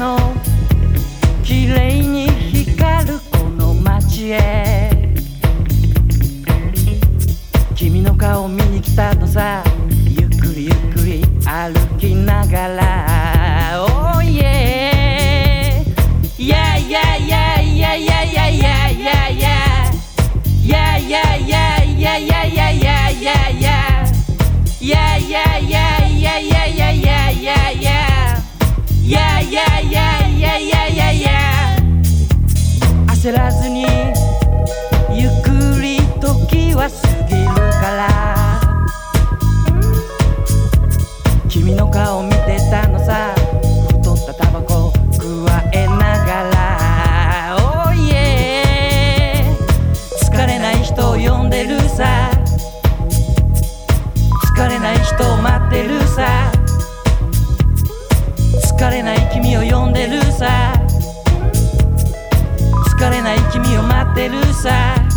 の綺麗に光るこの街へ君の顔見に来たのさゆっくりゆっくり歩きながら Oh yeah Yeah yeah yeah yeah yeah yeah yeah yeah yeah Yeah yeah yeah yeah yeah yeah yeah yeah yeah yeah yeah yeah yeah yeah serás 君を待ってるさ。